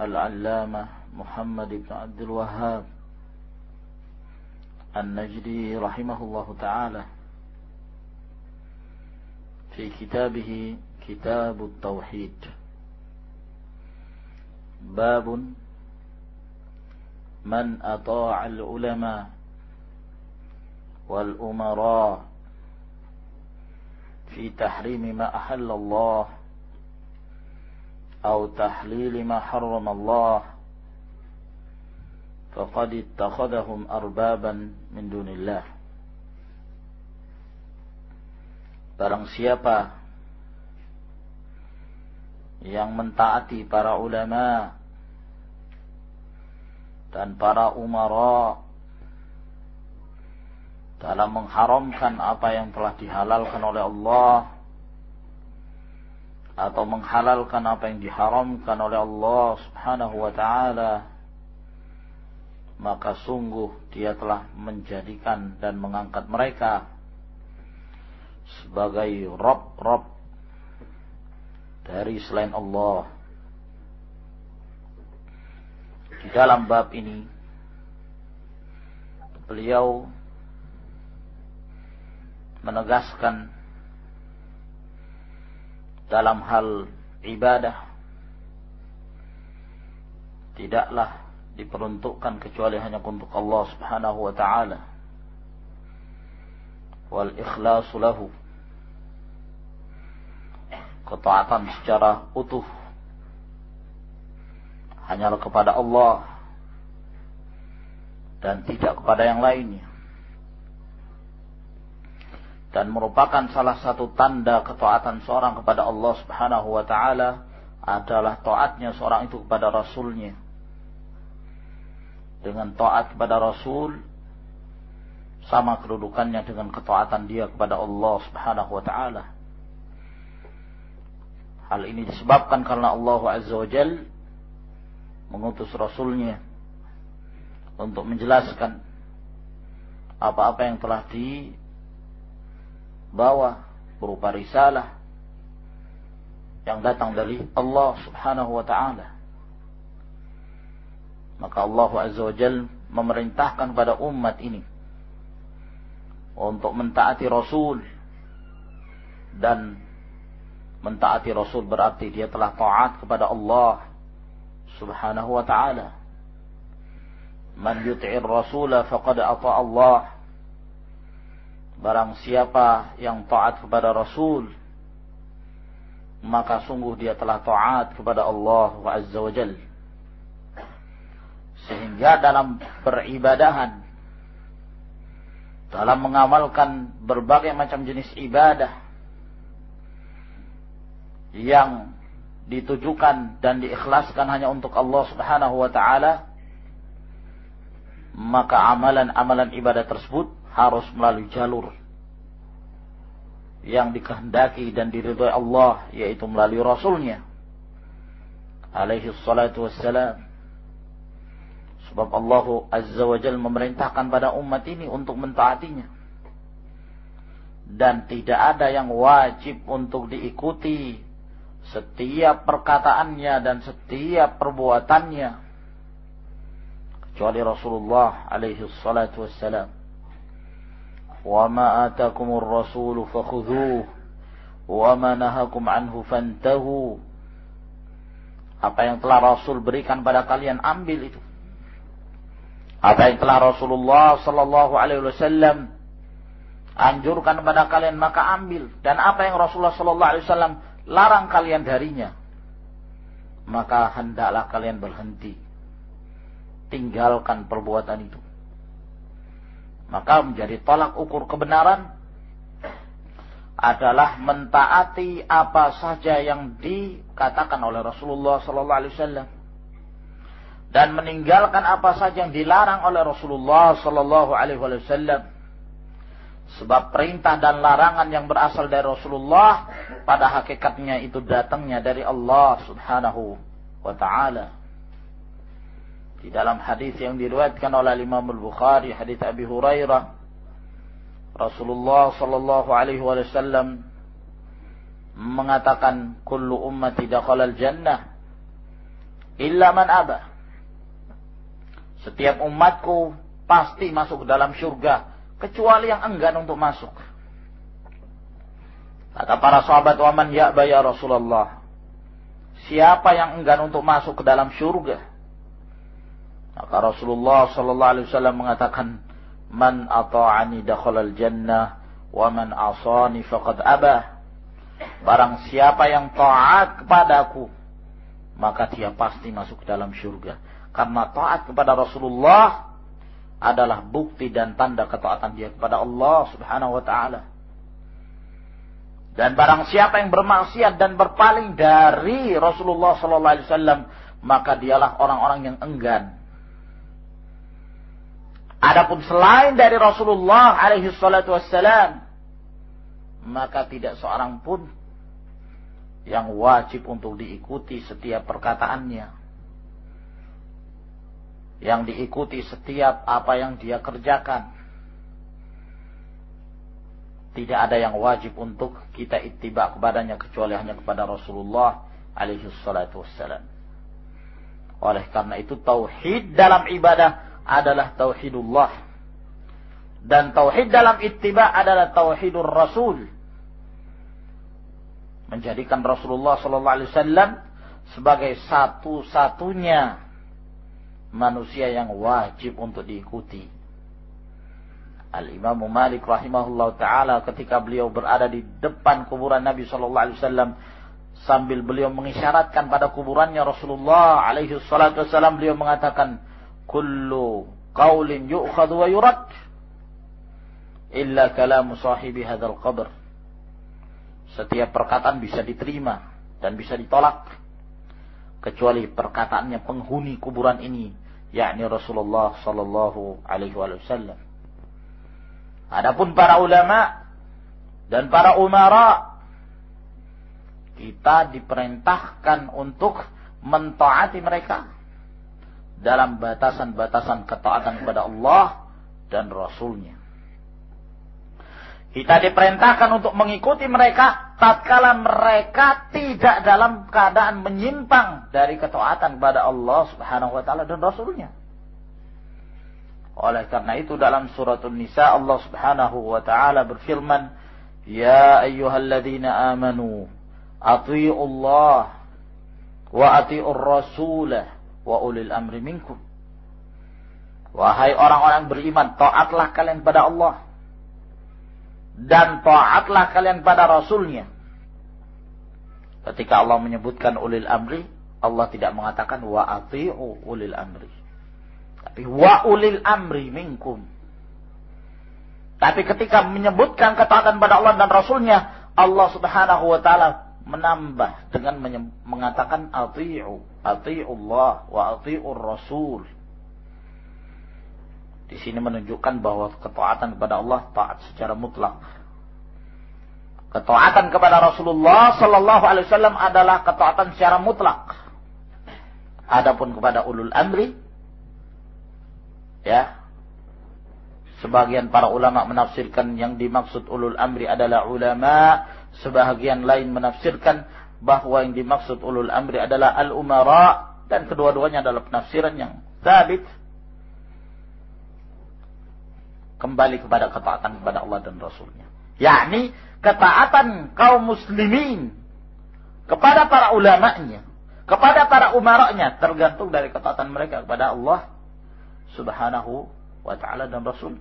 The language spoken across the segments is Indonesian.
العلامة محمد بن عبد الوهاب النجدي رحمه الله تعالى في كتابه كتاب التوحيد. باب من أطاع العلماء والأمراء في تحريم ما أحل الله أو تحليل ما حرم الله فقد اتخذهم أربابا من دون الله Barang siapa yang mentaati para ulama dan para umara dalam mengharamkan apa yang telah dihalalkan oleh Allah atau menghalalkan apa yang diharamkan oleh Allah Subhanahu wa taala maka sungguh dia telah menjadikan dan mengangkat mereka sebagai rob-rob dari selain Allah. Di dalam bab ini beliau menegaskan dalam hal ibadah tidaklah diperuntukkan kecuali hanya untuk Allah Subhanahu wa taala. Wal ikhlasu lahu ketaatan secara utuh hanyalah kepada Allah dan tidak kepada yang lainnya dan merupakan salah satu tanda ketaatan seorang kepada Allah Subhanahu wa taala adalah taatnya seorang itu kepada rasulnya. Dengan taat kepada rasul sama kedudukannya dengan ketaatan dia kepada Allah Subhanahu wa taala. Hal ini disebabkan karena Allah Azza wa Jal mengutus rasulnya untuk menjelaskan apa-apa yang telah di bawa berupa risalah yang datang dari Allah Subhanahu wa taala. Maka Allah Azza wa Jal memerintahkan pada umat ini untuk mentaati Rasul dan mentaati Rasul berarti dia telah taat kepada Allah Subhanahu wa taala. Man yuti'ir rasula faqad Allah Barang siapa yang taat kepada Rasul, maka sungguh dia telah taat kepada Allah wa Azza wa Jal. Sehingga dalam peribadahan, dalam mengamalkan berbagai macam jenis ibadah, yang ditujukan dan diikhlaskan hanya untuk Allah Subhanahu wa taala maka amalan-amalan ibadah tersebut harus melalui jalur yang dikehendaki dan diridhoi Allah yaitu melalui Rasulnya. Alaihi salatu wassalam. Sebab Allah azza wa jal memerintahkan pada umat ini untuk mentaatinya. Dan tidak ada yang wajib untuk diikuti setiap perkataannya dan setiap perbuatannya. Kecuali Rasulullah alaihi salatu wassalam وما آتاكم الرسول فخذوه وما نهاكم عنه فانتهوا Apa yang telah Rasul berikan pada kalian ambil itu. Apa yang telah Rasulullah sallallahu alaihi wasallam anjurkan kepada kalian maka ambil dan apa yang Rasulullah sallallahu alaihi wasallam larang kalian darinya maka hendaklah kalian berhenti tinggalkan perbuatan itu maka menjadi tolak ukur kebenaran adalah mentaati apa saja yang dikatakan oleh Rasulullah sallallahu alaihi wasallam dan meninggalkan apa saja yang dilarang oleh Rasulullah sallallahu alaihi wasallam. Sebab perintah dan larangan yang berasal dari Rasulullah pada hakikatnya itu datangnya dari Allah Subhanahu wa taala di dalam hadis yang diriwayatkan oleh Imam Al-Bukhari, hadis Abi Hurairah, Rasulullah sallallahu alaihi wasallam mengatakan kullu ummati dakhalal jannah illa man aba. Setiap umatku pasti masuk ke dalam surga kecuali yang enggan untuk masuk. Kata para sahabat, "Wa man ya'ba ya Rasulullah?" Siapa yang enggan untuk masuk ke dalam surga? Maka Rasulullah sallallahu alaihi wasallam mengatakan, "Man ata'ani dakhalal jannah wa man asani faqad abah." Barang siapa yang taat kepadaku, maka dia pasti masuk ke dalam surga. Karena taat kepada Rasulullah adalah bukti dan tanda ketaatan dia kepada Allah Subhanahu wa taala. Dan barang siapa yang bermaksiat dan berpaling dari Rasulullah sallallahu alaihi wasallam, maka dialah orang-orang yang enggan Adapun selain dari Rasulullah alaihi salatu wassalam, maka tidak seorang pun yang wajib untuk diikuti setiap perkataannya. Yang diikuti setiap apa yang dia kerjakan. Tidak ada yang wajib untuk kita ittiba kepadanya kecuali hanya kepada Rasulullah alaihi salatu wassalam. Oleh karena itu tauhid dalam ibadah adalah tauhidullah. Dan tauhid dalam ittiba adalah tauhidur rasul. Menjadikan Rasulullah sallallahu alaihi wasallam sebagai satu-satunya manusia yang wajib untuk diikuti. Al-Imam Malik rahimahullah taala ketika beliau berada di depan kuburan Nabi sallallahu alaihi wasallam sambil beliau mengisyaratkan pada kuburannya Rasulullah alaihi salatu wasallam beliau mengatakan kullu qaulin yu'khadhu wa yurad illa kalamu sahibi hadzal qabr. Setiap perkataan bisa diterima dan bisa ditolak kecuali perkataannya penghuni kuburan ini yakni Rasulullah sallallahu alaihi wasallam. Adapun para ulama dan para umara kita diperintahkan untuk mentaati mereka dalam batasan-batasan ketaatan kepada Allah dan Rasulnya. Kita diperintahkan untuk mengikuti mereka tatkala mereka tidak dalam keadaan menyimpang dari ketaatan kepada Allah Subhanahu wa taala dan Rasulnya. Oleh karena itu dalam surat An-Nisa Allah Subhanahu wa taala berfirman, "Ya ayyuhalladzina amanu, athi'u Allah wa athi'ur rasulah wa ulil amri minkum. Wahai orang-orang beriman, taatlah kalian pada Allah. Dan taatlah kalian pada Rasulnya. Ketika Allah menyebutkan ulil amri, Allah tidak mengatakan wa ati'u ulil amri. Tapi wa ulil amri minkum. Tapi ketika menyebutkan ketaatan pada Allah dan Rasulnya, Allah subhanahu wa ta'ala menambah dengan mengatakan ati'u, ati'ullah wa ati'ur rasul. Di sini menunjukkan bahwa ketaatan kepada Allah taat secara mutlak. Ketaatan kepada Rasulullah sallallahu alaihi wasallam adalah ketaatan secara mutlak. Adapun kepada ulul amri ya sebagian para ulama menafsirkan yang dimaksud ulul amri adalah ulama Sebahagian lain menafsirkan bahwa yang dimaksud ulul amri adalah al-umara dan kedua-duanya adalah penafsiran yang sabit kembali kepada ketaatan kepada Allah dan Rasulnya. Yakni ketaatan kaum muslimin kepada para ulamanya, kepada para umaranya tergantung dari ketaatan mereka kepada Allah Subhanahu wa taala dan Rasul.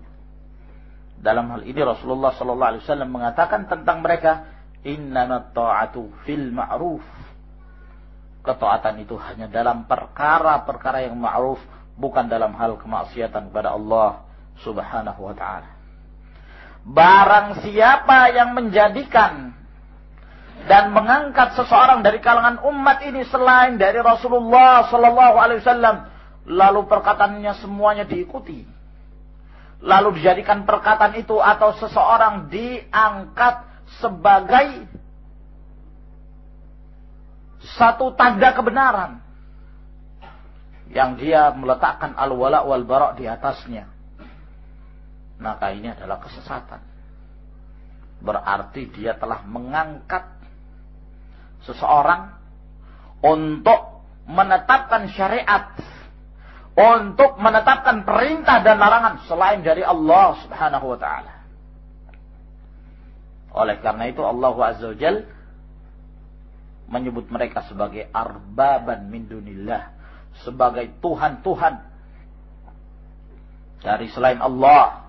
Dalam hal ini Rasulullah sallallahu alaihi wasallam mengatakan tentang mereka, "Innamat ta'atu fil ma'ruf." Ketaatan itu hanya dalam perkara-perkara yang ma'ruf, bukan dalam hal kemaksiatan kepada Allah Subhanahu wa taala. Barang siapa yang menjadikan dan mengangkat seseorang dari kalangan umat ini selain dari Rasulullah sallallahu alaihi wasallam lalu perkataannya semuanya diikuti. Lalu dijadikan perkataan itu atau seseorang diangkat sebagai satu tanda kebenaran yang dia meletakkan al-wala wal bara di atasnya. Maka ini adalah kesesatan. Berarti dia telah mengangkat seseorang untuk menetapkan syariat untuk menetapkan perintah dan larangan selain dari Allah Subhanahu wa taala. Oleh karena itu Allah Azza wa Jal menyebut mereka sebagai arbaban min dunillah, sebagai tuhan-tuhan dari selain Allah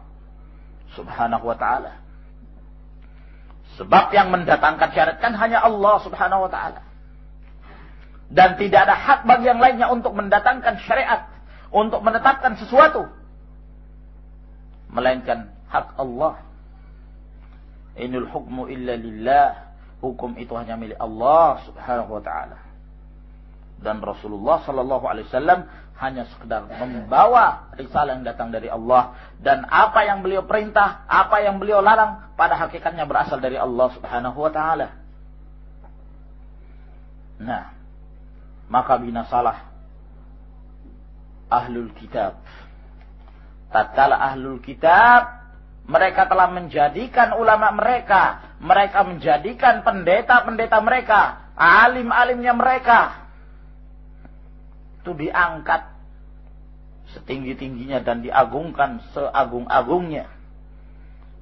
Subhanahu wa taala. Sebab yang mendatangkan syariat kan hanya Allah Subhanahu wa taala. Dan tidak ada hak bagi yang lainnya untuk mendatangkan syariat untuk menetapkan sesuatu melainkan hak Allah inul hukmu illa lillah hukum itu hanya milik Allah subhanahu wa ta'ala dan Rasulullah sallallahu alaihi wasallam hanya sekedar membawa risalah yang datang dari Allah dan apa yang beliau perintah, apa yang beliau larang pada hakikatnya berasal dari Allah Subhanahu wa taala. Nah, maka bina salah ahlul kitab. Tatkala ahlul kitab mereka telah menjadikan ulama mereka, mereka menjadikan pendeta-pendeta mereka, alim-alimnya mereka itu diangkat setinggi-tingginya dan diagungkan seagung-agungnya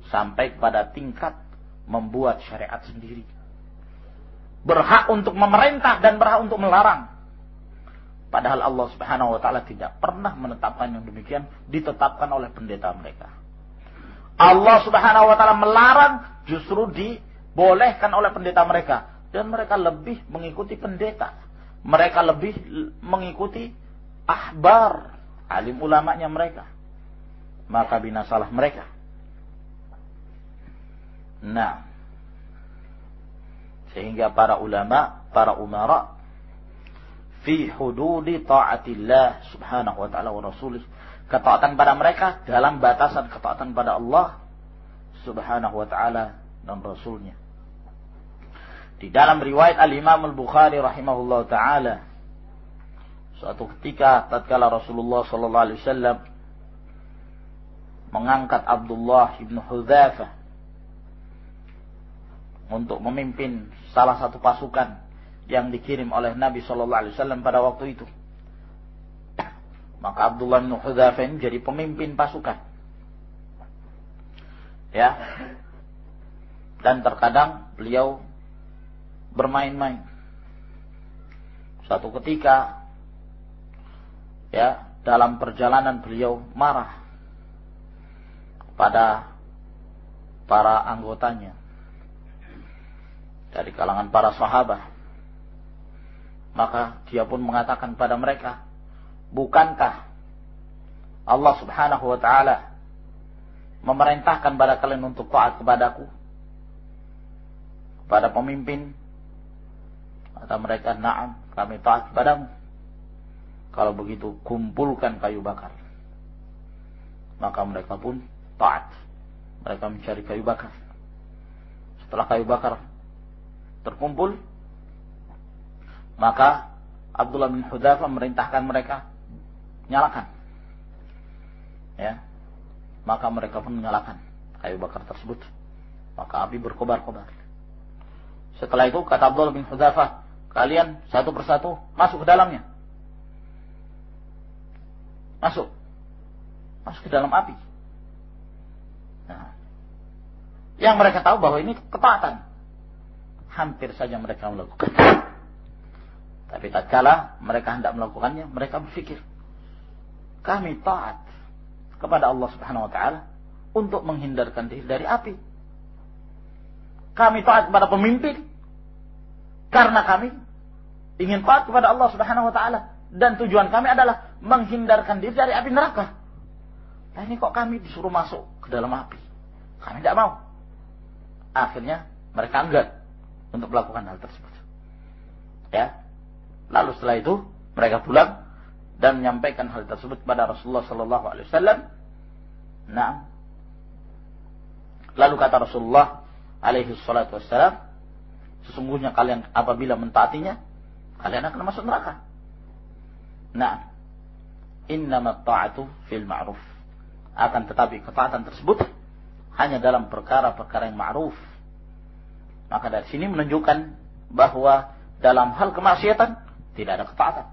sampai kepada tingkat membuat syariat sendiri. Berhak untuk memerintah dan berhak untuk melarang. Padahal Allah Subhanahu wa taala tidak pernah menetapkan yang demikian ditetapkan oleh pendeta mereka. Allah Subhanahu wa taala melarang justru dibolehkan oleh pendeta mereka dan mereka lebih mengikuti pendeta. Mereka lebih mengikuti ahbar, alim ulamanya mereka. Maka binasalah mereka. Nah, sehingga para ulama, para umara fi hududi taatillah subhanahu wa ta'ala wa rasulih. Ketaatan pada mereka dalam batasan ketaatan pada Allah subhanahu wa ta'ala dan rasulnya. Di dalam riwayat al-Imam al-Bukhari rahimahullah ta'ala. Suatu ketika tatkala Rasulullah sallallahu alaihi wasallam mengangkat Abdullah ibn Hudzafah untuk memimpin salah satu pasukan yang dikirim oleh Nabi Shallallahu Alaihi Wasallam pada waktu itu. Maka Abdullah bin Hudzafah ini jadi pemimpin pasukan. Ya. Dan terkadang beliau bermain-main. Suatu ketika ya, dalam perjalanan beliau marah pada para anggotanya dari kalangan para sahabat maka dia pun mengatakan pada mereka, bukankah Allah subhanahu wa ta'ala memerintahkan pada kalian untuk taat kepadaku? Kepada pemimpin? Kata mereka, na'am, kami taat kepadamu. Kalau begitu, kumpulkan kayu bakar. Maka mereka pun taat. Mereka mencari kayu bakar. Setelah kayu bakar terkumpul, maka Abdullah bin Hudafa merintahkan mereka nyalakan. Ya. Maka mereka pun menyalakan kayu bakar tersebut. Maka api berkobar-kobar. Setelah itu kata Abdullah bin Hudafa, kalian satu persatu masuk ke dalamnya. Masuk. Masuk ke dalam api. Nah, yang mereka tahu bahwa ini ketaatan. Hampir saja mereka melakukan. Tapi tatkala mereka hendak melakukannya, mereka berpikir, kami taat kepada Allah Subhanahu wa taala untuk menghindarkan diri dari api. Kami taat kepada pemimpin karena kami ingin taat kepada Allah Subhanahu wa taala dan tujuan kami adalah menghindarkan diri dari api neraka. Nah ini kok kami disuruh masuk ke dalam api? Kami tidak mau. Akhirnya mereka enggan untuk melakukan hal tersebut. Ya, Lalu setelah itu mereka pulang dan menyampaikan hal tersebut kepada Rasulullah sallallahu alaihi wasallam. Nah, lalu kata Rasulullah alaihi salatu wasallam, sesungguhnya kalian apabila mentaatinya, kalian akan masuk neraka. Nah, innamat ta'atu fil ma'ruf. Akan tetapi ketaatan tersebut hanya dalam perkara-perkara yang ma'ruf. Maka dari sini menunjukkan bahwa dalam hal kemaksiatan tidak ada ketaatan.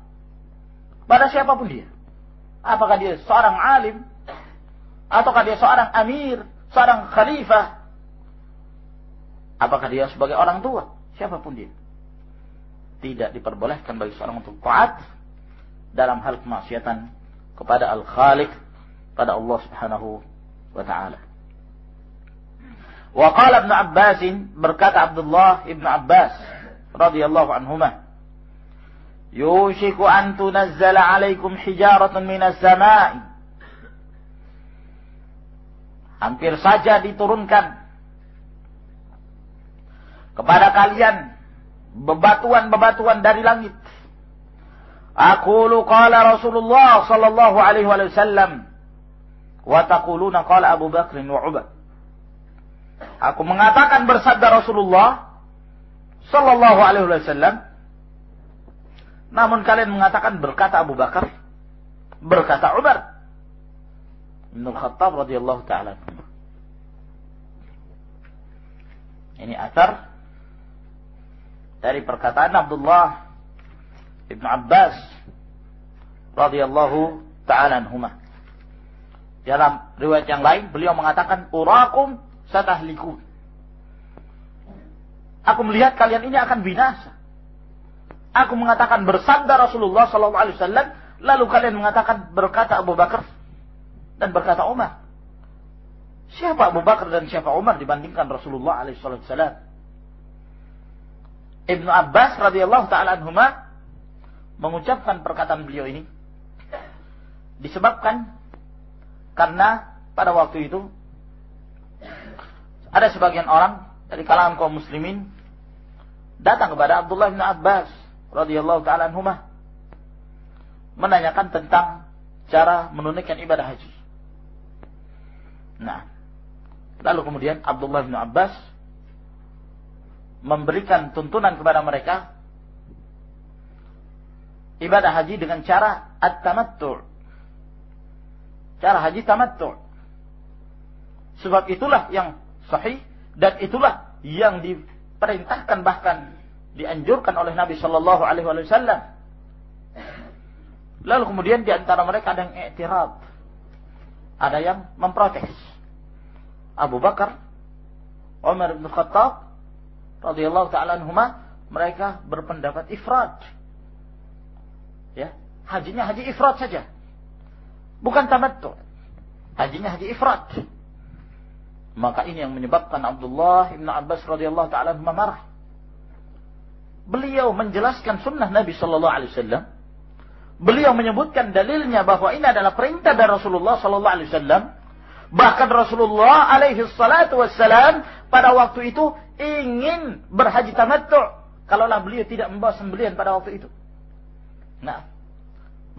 Pada siapa pun dia. Apakah dia seorang alim, ataukah dia seorang amir, seorang khalifah, apakah dia sebagai orang tua, siapa pun dia. Tidak diperbolehkan bagi seorang untuk taat dalam hal kemaksiatan kepada Al-Khaliq, pada Allah Subhanahu wa taala. Wa qala Ibnu Abbas berkata Abdullah Ibnu Abbas radhiyallahu anhumah يوشك أن تنزل عليكم حجارة من السماء hampir saja diturunkan kepada kalian bebatuan-bebatuan dari langit. Aku qala Rasulullah sallallahu alaihi wasallam wa taquluna qala Abu Bakr wa Umar. Aku mengatakan bersabda Rasulullah sallallahu alaihi wasallam namun kalian mengatakan berkata Abu Bakar, berkata Umar. Ibn Khattab radhiyallahu taala. Ini asar dari perkataan Abdullah Ibn Abbas radhiyallahu taala anhumah. Dalam riwayat yang lain beliau mengatakan urakum satahlikun. Aku melihat kalian ini akan binasa. Aku mengatakan bersabda Rasulullah Wasallam, lalu kalian mengatakan berkata Abu Bakar dan berkata Umar. Siapa Abu Bakar dan siapa Umar dibandingkan Rasulullah Wasallam? Ibnu Abbas radhiyallahu taala anhuma mengucapkan perkataan beliau ini disebabkan karena pada waktu itu ada sebagian orang dari kalangan kaum muslimin datang kepada Abdullah bin Abbas radhiyallahu taala anhumah menanyakan tentang cara menunaikan ibadah haji. Nah, lalu kemudian Abdullah bin Abbas memberikan tuntunan kepada mereka ibadah haji dengan cara at-tamattu'. Cara haji tamattu'. Sebab itulah yang sahih dan itulah yang diperintahkan bahkan dianjurkan oleh Nabi Shallallahu Alaihi Wasallam. Lalu kemudian di antara mereka ada yang iktirab, ada yang memprotes. Abu Bakar, Umar bin Khattab, radhiyallahu taala anhuma, mereka berpendapat ifrad. Ya, hajinya haji ifrad saja. Bukan tamattu. Hajinya haji ifrad. Maka ini yang menyebabkan Abdullah bin Abbas radhiyallahu taala marah beliau menjelaskan sunnah Nabi Shallallahu Alaihi Wasallam, beliau menyebutkan dalilnya bahwa ini adalah perintah dari Rasulullah Shallallahu Alaihi Wasallam. Bahkan Rasulullah alaihi salatu wassalam pada waktu itu ingin berhaji tamattu kalaulah beliau tidak membawa sembelian pada waktu itu. Nah,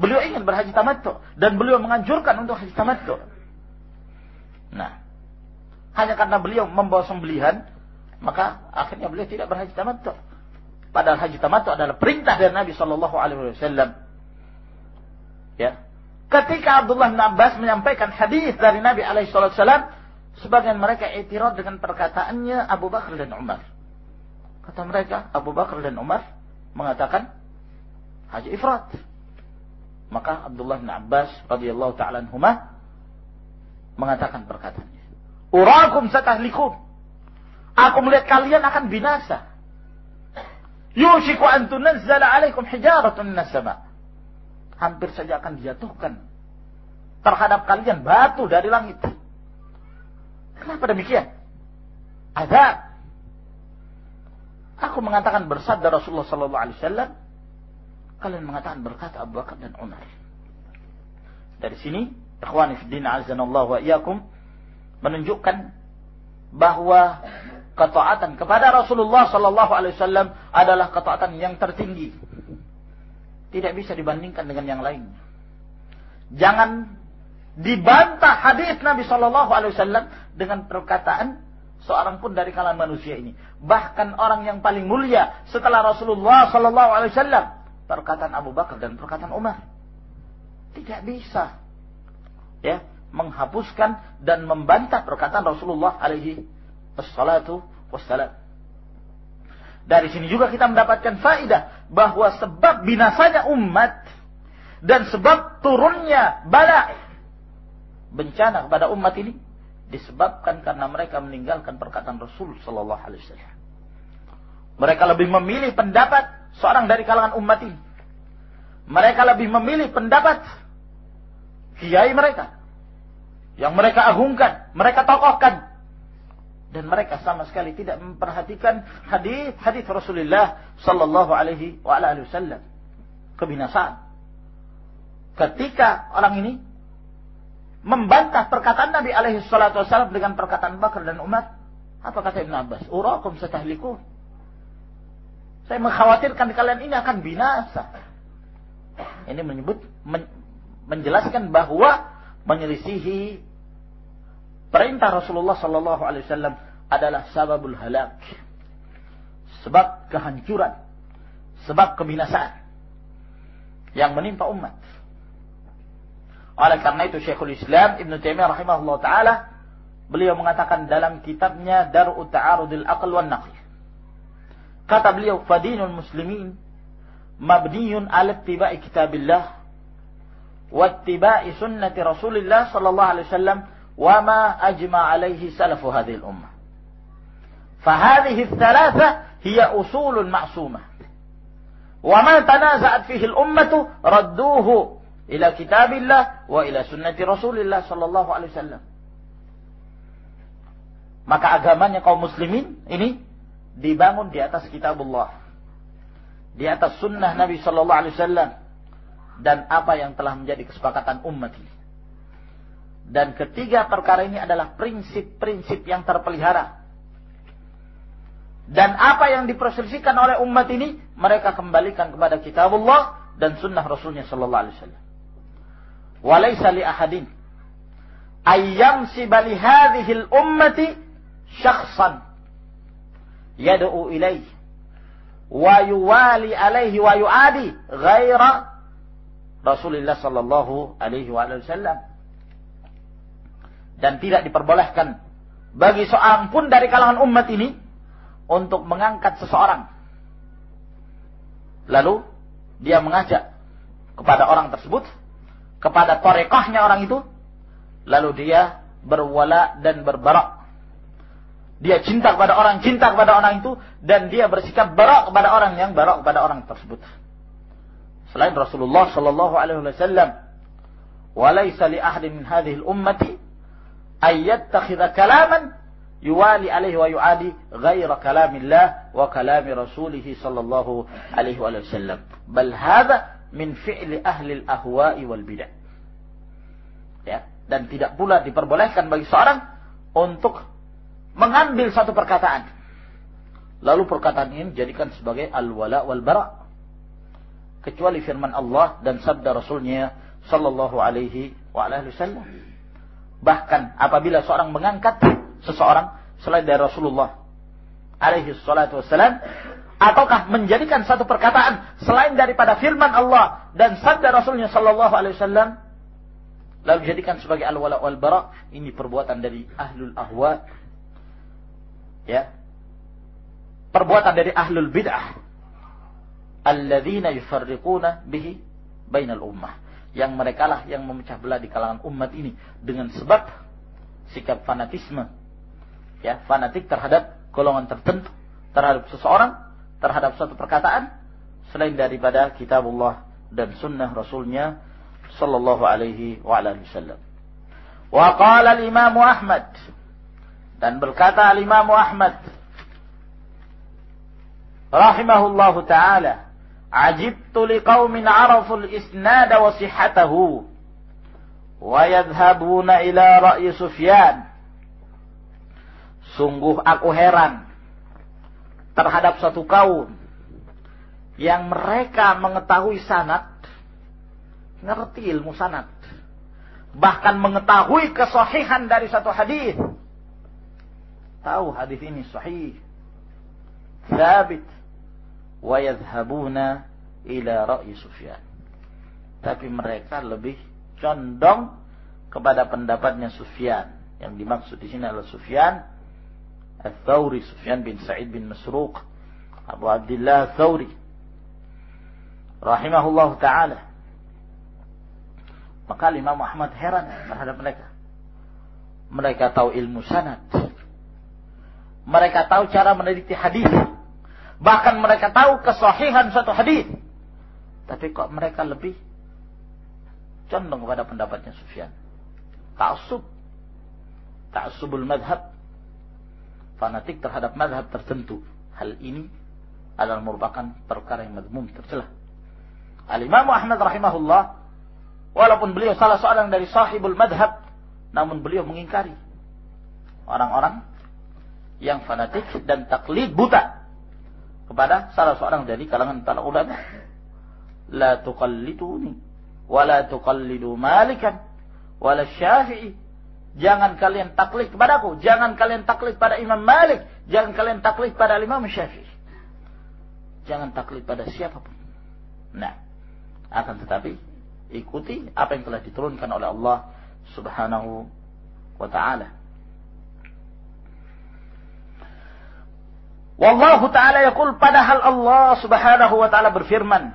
beliau ingin berhaji tamattu dan beliau menganjurkan untuk haji tamattu. Nah, hanya karena beliau membawa sembelihan, maka akhirnya beliau tidak berhaji tamattu. Padahal haji tamattu adalah perintah dari Nabi Shallallahu Alaihi Wasallam. Ya. Ketika Abdullah bin Abbas menyampaikan hadis dari Nabi Alaihi Wasallam, sebagian mereka itirat dengan perkataannya Abu Bakar dan Umar. Kata mereka, Abu Bakar dan Umar mengatakan haji ifrat. Maka Abdullah bin Abbas radhiyallahu taala anhuma mengatakan perkataannya. Urakum satahlikum. Aku melihat kalian akan binasa. Yushiku an tunazzala alaikum hijaratun minas sama. Hampir saja akan dijatuhkan terhadap kalian batu dari langit. Kenapa demikian? Ada. Aku mengatakan bersabda Rasulullah sallallahu alaihi wasallam, kalian mengatakan berkata Abu Bakar dan Umar. Dari sini, ikhwani fi din azanallahu wa iyyakum menunjukkan bahwa ketaatan kepada Rasulullah sallallahu alaihi wasallam adalah ketaatan yang tertinggi. Tidak bisa dibandingkan dengan yang lainnya. Jangan dibantah hadis Nabi Shallallahu Alaihi Wasallam dengan perkataan seorang pun dari kalangan manusia ini. Bahkan orang yang paling mulia setelah Rasulullah Shallallahu Alaihi Wasallam perkataan Abu Bakar dan perkataan Umar tidak bisa ya menghapuskan dan membantah perkataan Rasulullah alaihi wassalatu wassalam. Dari sini juga kita mendapatkan faidah bahwa sebab binasanya umat dan sebab turunnya bala bencana kepada umat ini disebabkan karena mereka meninggalkan perkataan Rasul Sallallahu Alaihi Wasallam. Mereka lebih memilih pendapat seorang dari kalangan umat ini. Mereka lebih memilih pendapat kiai mereka yang mereka agungkan, mereka tokohkan, dan mereka sama sekali tidak memperhatikan hadis-hadis Rasulullah Sallallahu Alaihi Wasallam kebinasaan. Ketika orang ini membantah perkataan Nabi alaihi salatu wasallam dengan perkataan Bakar dan Umar. Apa kata Ibn Abbas? Urakum setahliku. Saya mengkhawatirkan kalian ini akan binasa. Ini menyebut men, menjelaskan bahwa menyelisihi perintah Rasulullah sallallahu alaihi wasallam adalah sababul halak. Sebab kehancuran, sebab kebinasaan yang menimpa umat. Oleh karena itu Syekhul Islam Ibn Taimiyah rahimahullah taala beliau mengatakan dalam kitabnya Dar'u Ta'arudil Aql wan Naql. Kata beliau fadinul muslimin mabniyun ala ittiba'i kitabillah wa ittiba'i sunnati Rasulillah sallallahu alaihi wasallam wa ma ajma alaihi salafu hadhihi al-ummah. فهذه الثلاثة هي أصول معصومة وما تنازعت فيه الأمة ردوه ila kitabillah wa ila sunnati Rasulillah sallallahu alaihi wasallam. Maka agamanya kaum muslimin ini dibangun di atas kitabullah. Di atas sunnah Nabi sallallahu alaihi wasallam dan apa yang telah menjadi kesepakatan umat ini. Dan ketiga perkara ini adalah prinsip-prinsip yang terpelihara. Dan apa yang diperselisihkan oleh umat ini, mereka kembalikan kepada kitabullah dan sunnah Rasulnya Sallallahu Alaihi Wasallam. Walaysa li ahadin ayyam sibali al-ummati syakhsan yad'u ilaih wa yuwali alaihi wa yu'adi ghaira Rasulullah sallallahu alaihi wa sallam dan tidak diperbolehkan bagi seorang pun dari kalangan umat ini untuk mengangkat seseorang lalu dia mengajak kepada orang tersebut kepada torekohnya orang itu, lalu dia berwala dan berbarak. Dia cinta kepada orang, cinta kepada orang itu, dan dia bersikap barak kepada orang yang barak kepada orang tersebut. Selain Rasulullah Sallallahu Alaihi Wasallam, walaysa li ahli min ummati ayyattakhidha kalaman yuwali alaihi wa yuadi ghaira kalamillah wa kalami rasulih sallallahu alaihi wasallam. Bal hadha min fi'li ahli al-ahwa'i wal bidah. Ya, dan tidak pula diperbolehkan bagi seorang untuk mengambil satu perkataan. Lalu perkataan ini dijadikan sebagai al-wala wal bara. Kecuali firman Allah dan sabda Rasulnya sallallahu alaihi wa alihi wasallam. Bahkan apabila seorang mengangkat seseorang selain dari Rasulullah alaihi salatu wasallam ataukah menjadikan satu perkataan selain daripada firman Allah dan sabda Rasulnya Shallallahu Alaihi Wasallam lalu dijadikan sebagai al wala wal bara ini perbuatan dari ahlul ahwa ya. Perbuatan dari ahlul bid'ah alladzina yufarriquna bihi bainal ummah yang mereka lah yang memecah belah di kalangan umat ini dengan sebab sikap fanatisme ya fanatik terhadap golongan tertentu terhadap seseorang terhadap suatu perkataan selain daripada kitabullah dan sunnah rasulnya sallallahu alaihi wa alihi wasallam. Wa qala al-Imam Ahmad dan berkata al-Imam Ahmad rahimahullahu taala ajibtu liqaumin arafu al-isnad wa sihhatahu. Wa yadhhabuna ila ra'yi Sufyan. Sungguh aku heran terhadap satu kaum yang mereka mengetahui sanad ngerti ilmu sanad bahkan mengetahui kesahihan dari satu hadis. Tahu hadis ini sahih sabit wa yadhhabuna ila ra'yi Sufyan. Tapi mereka lebih condong kepada pendapatnya Sufyan. Yang dimaksud di sini adalah Sufyan Al-Thawri, Sufyan bin Sa'id bin Masruq, Abu Abdullah Al-Thawri. Rahimahullah Ta'ala. Maka Imam Muhammad heran terhadap mereka. Mereka tahu ilmu sanad. Mereka tahu cara meneliti hadis Bahkan mereka tahu kesahihan suatu hadis. Tapi kok mereka lebih condong kepada pendapatnya Sufyan. Ta'assub. Ta'assubul madhab. Fanatik terhadap madhab tertentu. Hal ini adalah merupakan perkara yang madmum tercela. Al-Imam Ahmad rahimahullah walaupun beliau salah seorang dari sahibul madhab namun beliau mengingkari orang-orang yang fanatik dan taklid buta kepada salah seorang dari kalangan para ulama. La tuqalliduni wa la tuqallidu Malikan wa la Syafi'i. Jangan kalian taklid kepadaku, jangan kalian taklid pada Imam Malik, jangan kalian taklid pada Imam Syafi'i. Jangan taklid pada siapa pun. Nah, akan tetapi ikuti apa yang telah diturunkan oleh Allah Subhanahu wa taala. Wallahu ta'ala yaqul padahal Allah subhanahu wa ta'ala berfirman.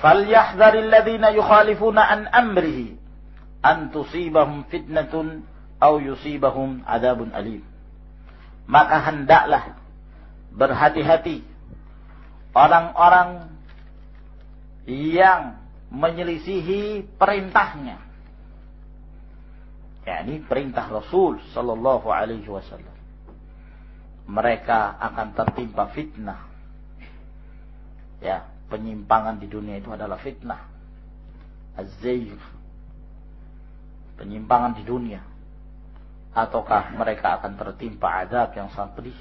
Falyahdharil ladzina yukhalifuna an amrihi an tusibahum fitnatun au yusibahum adabun alim. Maka hendaklah berhati-hati orang-orang yang menyelisihi perintahnya. Ya, ini perintah Rasul sallallahu alaihi wasallam mereka akan tertimpa fitnah. Ya, penyimpangan di dunia itu adalah fitnah. az Penyimpangan di dunia. Ataukah mereka akan tertimpa azab yang sangat pedih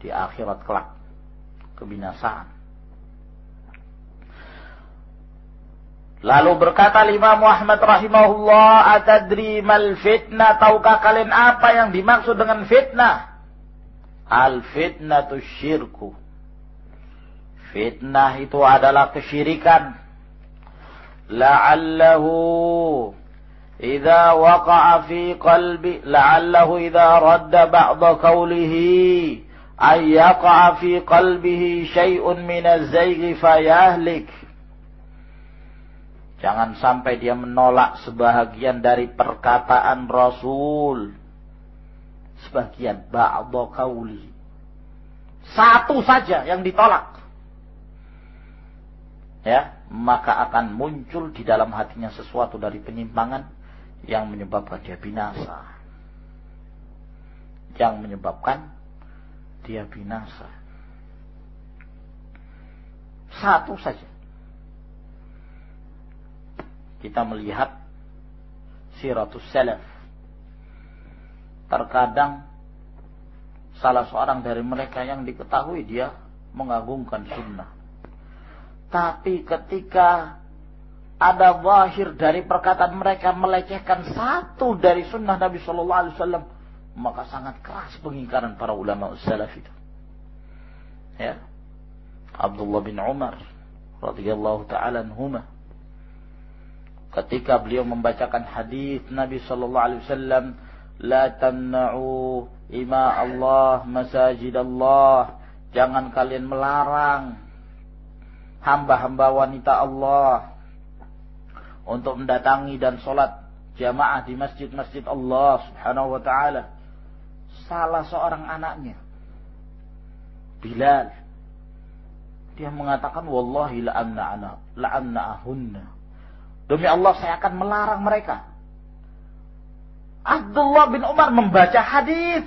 di akhirat kelak. Kebinasaan. Lalu berkata Imam Muhammad rahimahullah, "Atadri mal fitnah? Tahukah kalian apa yang dimaksud dengan fitnah?" Al fitnatu syirku. Fitnah itu adalah kesyirikan. La'allahu idza waqa'a fi qalbi la'allahu idza radda ba'da qawlihi ay yaqa'a fi qalbihi syai'un min az-zayghi fayahlik. Jangan sampai dia menolak sebahagian dari perkataan Rasul sebagian ba'dha kauli. Satu saja yang ditolak. Ya, maka akan muncul di dalam hatinya sesuatu dari penyimpangan yang menyebabkan dia binasa. Yang menyebabkan dia binasa. Satu saja. Kita melihat siratus salaf terkadang salah seorang dari mereka yang diketahui dia mengagungkan sunnah. Tapi ketika ada wahir dari perkataan mereka melecehkan satu dari sunnah Nabi Shallallahu Alaihi Wasallam, maka sangat keras pengingkaran para ulama salaf itu. Ya, Abdullah bin Umar radhiyallahu taala anhuma ketika beliau membacakan hadis Nabi Shallallahu Alaihi Wasallam La tamna'u ima Allah masajid Allah. Jangan kalian melarang hamba-hamba wanita Allah untuk mendatangi dan sholat jamaah di masjid-masjid Allah subhanahu wa ta'ala. Salah seorang anaknya Bilal. Dia mengatakan wallahi la'anna ana la'anna ahunna. Demi Allah saya akan melarang mereka. Abdullah bin Umar membaca hadis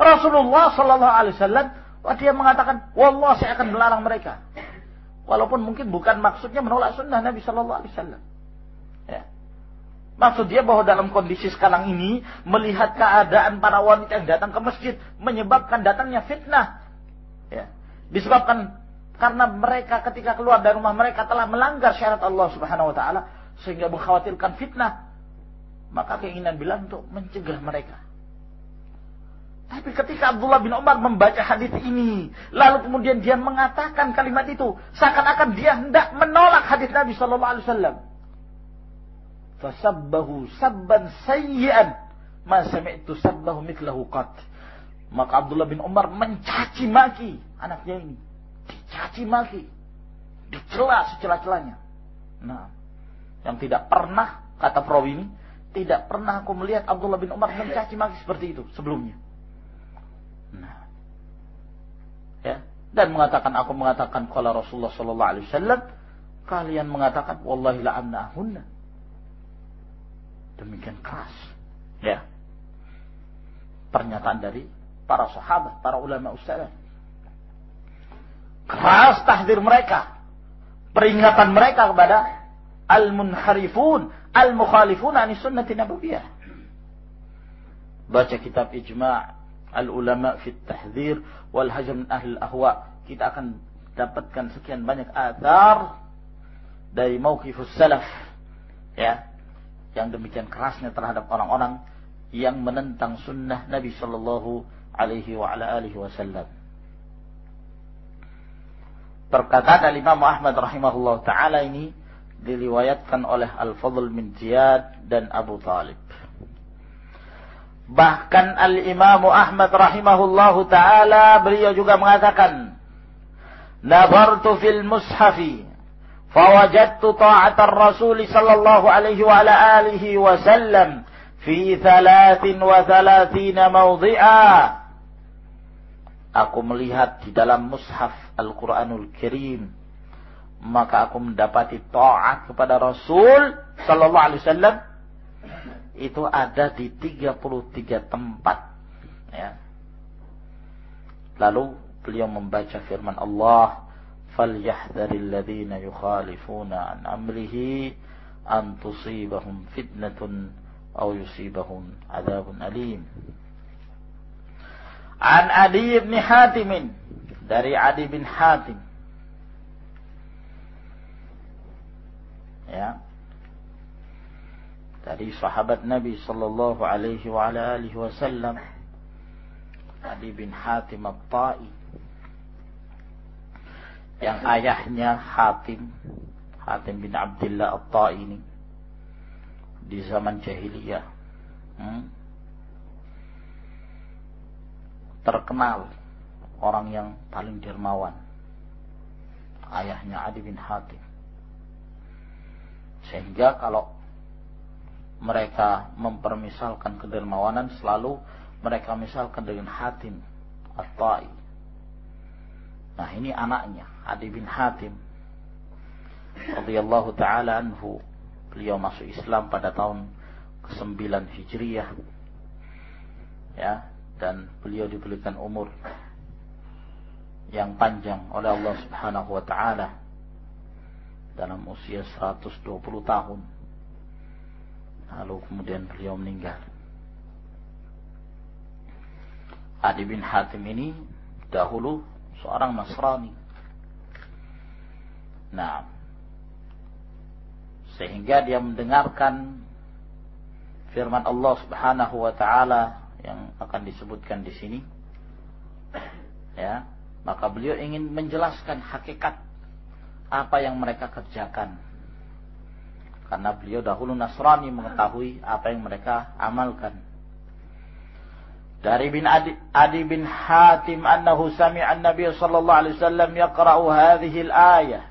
Rasulullah Sallallahu Alaihi Wasallam. Dia mengatakan, Wallah saya akan melarang mereka. Walaupun mungkin bukan maksudnya menolak sunnah Nabi Sallallahu Alaihi Wasallam. Ya. Maksud dia bahwa dalam kondisi sekarang ini melihat keadaan para wanita yang datang ke masjid menyebabkan datangnya fitnah. Ya. Disebabkan karena mereka ketika keluar dari rumah mereka telah melanggar syarat Allah Subhanahu wa taala sehingga mengkhawatirkan fitnah. Maka keinginan Bilal untuk mencegah mereka. Tapi ketika Abdullah bin Umar membaca hadis ini, lalu kemudian dia mengatakan kalimat itu, seakan-akan dia hendak menolak hadis Nabi Shallallahu Alaihi Wasallam. Fasabbahu sabban sayyi'an ma sami'tu sabbahu mithlahu qat. Maka Abdullah bin Umar mencaci maki anaknya ini. Dicaci maki. Dicela secela-celanya. Nah yang tidak pernah kata perawi ini tidak pernah aku melihat Abdullah bin Umar mencaci maki seperti itu sebelumnya nah ya dan mengatakan aku mengatakan kalau Rasulullah sallallahu alaihi wasallam kalian mengatakan wallahi la'annahunna demikian keras. Ya. Pernyataan dari para sahabat, para ulama ustaz. Keras tahdir mereka. Peringatan mereka kepada al-munharifun, al-mukhalifun ani sunnati nabawiyah. Baca kitab ijma' al-ulama fi tahdir wal hajar min ahli ahwa. Kita akan dapatkan sekian banyak athar dari mauqifus salaf. Ya, yang demikian kerasnya terhadap orang-orang yang menentang sunnah Nabi Shallallahu Alaihi Wasallam. Perkataan Imam Ahmad rahimahullah taala ini diriwayatkan oleh Al-Fadl bin Ziyad dan Abu Talib. Bahkan Al Imamu Ahmad rahimahullahu taala beliau juga mengatakan, "Nabartu fil mushafi fawajadtu ta'atar Rasul sallallahu alaihi wa ala alihi wasallam fi 33 mawzi'a. Aku melihat di dalam mushaf Al-Qur'anul Karim maka aku mendapati taat kepada Rasul sallallahu alaihi wasallam itu ada di 33 tempat ya. Lalu beliau membaca firman Allah falyahdharil ladzina yukhalifuna an amrihi an tusibahum fitnatun aw yusibahum adzabun alim. An Adi bin Hatim dari Adi bin Hatim ya. Dari sahabat Nabi sallallahu alaihi wa ala alihi wasallam Adi bin Hatim At-Tai yang ayahnya Hatim Hatim bin Abdullah At-Tai ini di zaman jahiliyah hmm, terkenal orang yang paling dermawan ayahnya Adi bin Hatim sehingga kalau mereka mempermisalkan kedermawanan selalu mereka misalkan dengan Hatim At-Tai. Nah ini anaknya Adi bin Hatim. Radhiyallahu taala anhu. Beliau masuk Islam pada tahun ke-9 Hijriah. Ya dan beliau diberikan umur yang panjang oleh Allah Subhanahu wa taala dalam usia 120 tahun lalu kemudian beliau meninggal Adi bin Hatim ini dahulu seorang Nasrani. Nah, sehingga dia mendengarkan firman Allah Subhanahu wa taala yang akan disebutkan di sini. Ya, maka beliau ingin menjelaskan hakikat apa yang mereka kerjakan. Karena beliau dahulu Nasrani mengetahui apa yang mereka amalkan. Dari bin Adi, Adi bin Hatim annahu sami'a Nabi sallallahu alaihi wasallam yaqra'u hadhihi al-ayah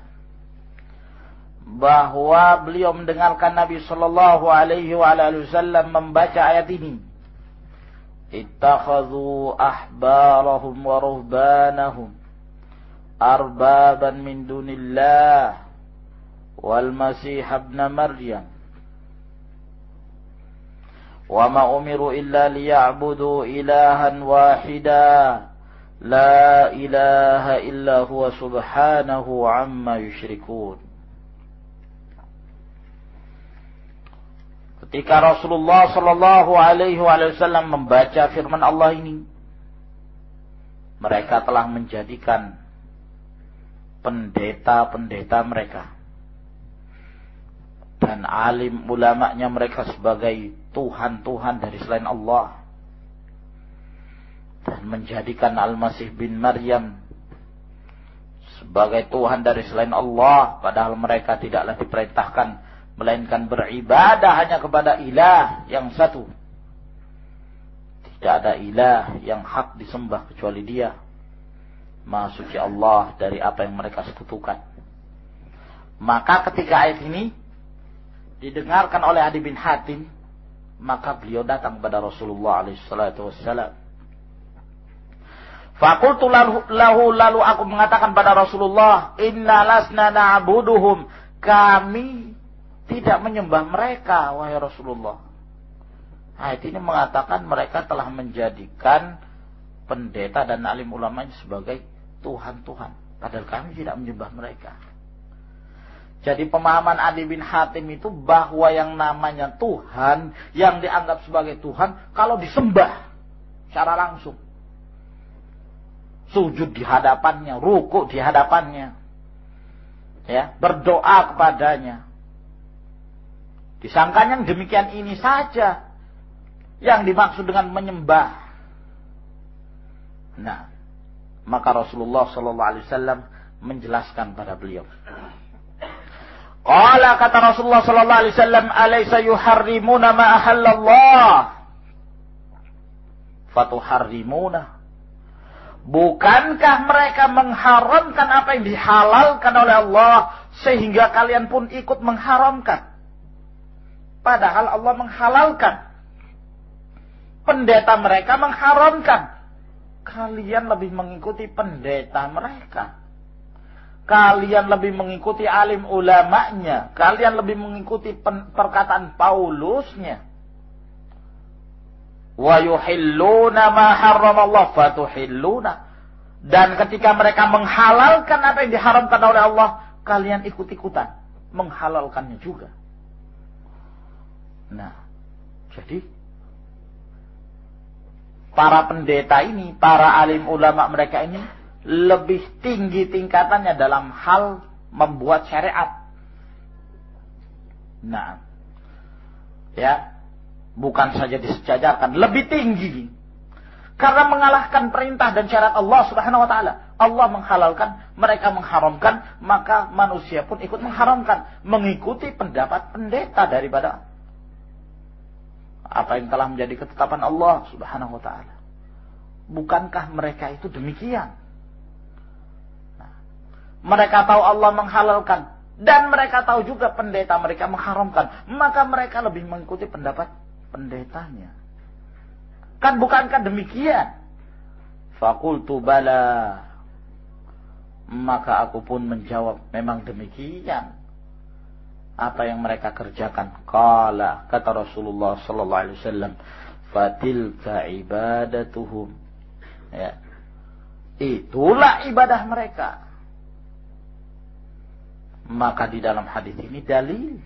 bahwa beliau mendengarkan Nabi sallallahu alaihi wasallam membaca ayat ini. Ittakhadhu ahbarahum wa ruhbanahum أربابا من دون الله والمسيح ابن مريم وما أمروا إلا ليعبدوا إلها واحدا لا إله إلا هو سبحانه عما يشركون Ketika Rasulullah Shallallahu Alaihi Wasallam membaca firman Allah ini, mereka telah menjadikan pendeta-pendeta mereka dan alim ulamanya mereka sebagai Tuhan-Tuhan dari selain Allah dan menjadikan Al-Masih bin Maryam sebagai Tuhan dari selain Allah padahal mereka tidaklah diperintahkan melainkan beribadah hanya kepada ilah yang satu. Tidak ada ilah yang hak disembah kecuali dia. Maha suci Allah dari apa yang mereka sekutukan. Maka ketika ayat ini didengarkan oleh Adi bin Hatim, maka beliau datang kepada Rasulullah alaihissalam. Fakultu lahu lalu aku mengatakan pada Rasulullah, Inna lasna na'buduhum. Kami tidak menyembah mereka, wahai Rasulullah. Ayat ini mengatakan mereka telah menjadikan pendeta dan alim ulama sebagai Tuhan-Tuhan. Padahal kami tidak menyembah mereka. Jadi pemahaman Adi bin Hatim itu bahwa yang namanya Tuhan, yang dianggap sebagai Tuhan, kalau disembah secara langsung. Sujud di hadapannya, ruku di hadapannya. Ya, berdoa kepadanya. Disangkanya demikian ini saja yang dimaksud dengan menyembah. Nah, maka Rasulullah Shallallahu Alaihi Wasallam menjelaskan pada beliau. Qala kata Rasulullah Sallallahu Alaihi Wasallam, "Alaysa yuharrimuna ma ahallallah?" Fatuharrimuna. Bukankah mereka mengharamkan apa yang dihalalkan oleh Allah sehingga kalian pun ikut mengharamkan? Padahal Allah menghalalkan. Pendeta mereka mengharamkan. Kalian lebih mengikuti pendeta mereka. Kalian lebih mengikuti alim ulamanya. Kalian lebih mengikuti perkataan Paulusnya. Wa yuhilluna ma Allah fatuhilluna. Dan ketika mereka menghalalkan apa yang diharamkan oleh Allah, kalian ikut-ikutan menghalalkannya juga. Nah, jadi para pendeta ini, para alim ulama mereka ini lebih tinggi tingkatannya dalam hal membuat syariat. Nah, ya, bukan saja disejajarkan, lebih tinggi. Karena mengalahkan perintah dan syarat Allah Subhanahu wa taala. Allah menghalalkan, mereka mengharamkan, maka manusia pun ikut mengharamkan, mengikuti pendapat pendeta daripada apa yang telah menjadi ketetapan Allah Subhanahu wa taala. Bukankah mereka itu demikian? Nah, mereka tahu Allah menghalalkan dan mereka tahu juga pendeta mereka mengharamkan, maka mereka lebih mengikuti pendapat pendetanya. Kan bukankah demikian? Fakultu bala. Maka aku pun menjawab, memang demikian apa yang mereka kerjakan. Kala kata Rasulullah sallallahu alaihi wasallam, "Fatilka ibadatuhum." Ya. Itulah ibadah mereka. Maka di dalam hadis ini dalil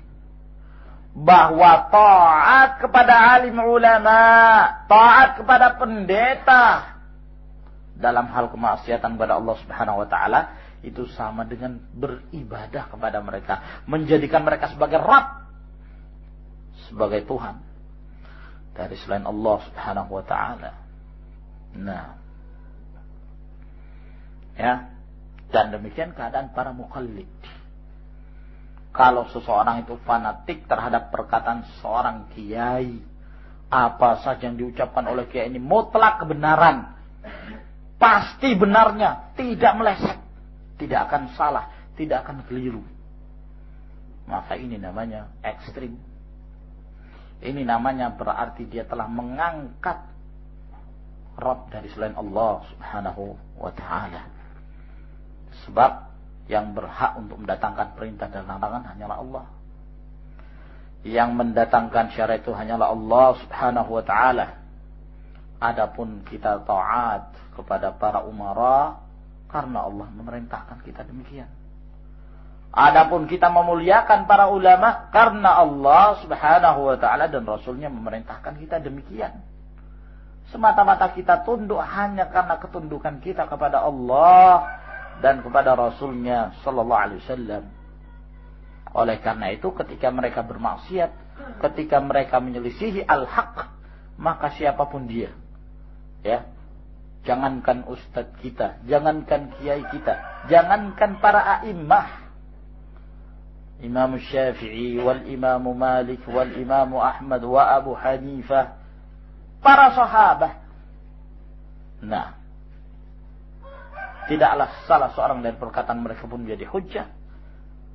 bahwa taat kepada alim ulama, taat kepada pendeta dalam hal kemaksiatan kepada Allah Subhanahu wa taala itu sama dengan beribadah kepada mereka, menjadikan mereka sebagai Rabb, sebagai Tuhan. Dari selain Allah Subhanahu wa taala. Nah, ya, dan demikian keadaan para mukallid. Kalau seseorang itu fanatik terhadap perkataan seorang kiai, apa saja yang diucapkan oleh kiai ini mutlak kebenaran, pasti benarnya, tidak meleset tidak akan salah, tidak akan keliru. Maka ini namanya ekstrim. Ini namanya berarti dia telah mengangkat Rabb dari selain Allah subhanahu wa ta'ala. Sebab yang berhak untuk mendatangkan perintah dan larangan hanyalah Allah. Yang mendatangkan syariat itu hanyalah Allah subhanahu wa ta'ala. Adapun kita taat kepada para umara karena Allah memerintahkan kita demikian. Adapun kita memuliakan para ulama karena Allah Subhanahu wa taala dan rasulnya memerintahkan kita demikian. Semata-mata kita tunduk hanya karena ketundukan kita kepada Allah dan kepada rasulnya sallallahu alaihi wasallam. Oleh karena itu ketika mereka bermaksiat, ketika mereka menyelisihi al-haq, maka siapa pun dia ya Jangankan ustadz kita, jangankan kiai kita, jangankan para a'immah. Imam Syafi'i wal Imam Malik wal Imam Ahmad wa Abu Hanifah. Para sahabat. Nah, tidaklah salah seorang dari perkataan mereka pun menjadi hujah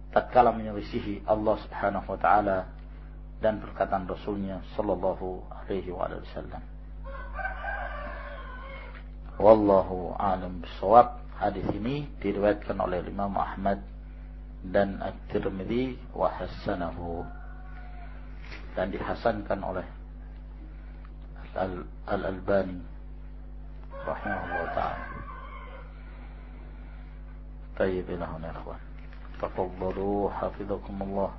tatkala menyelisihi Allah Subhanahu wa taala dan perkataan Rasulnya sallallahu alaihi wasallam. Wallahu a'lam bishawab. Hadis ini diriwayatkan oleh Imam Ahmad dan At-Tirmidzi wa hasanahu dan dihasankan oleh Al-Albani rahimahullah ta'ala. طيب إلى هنا يا إخوان تفضلوا حفظكم الله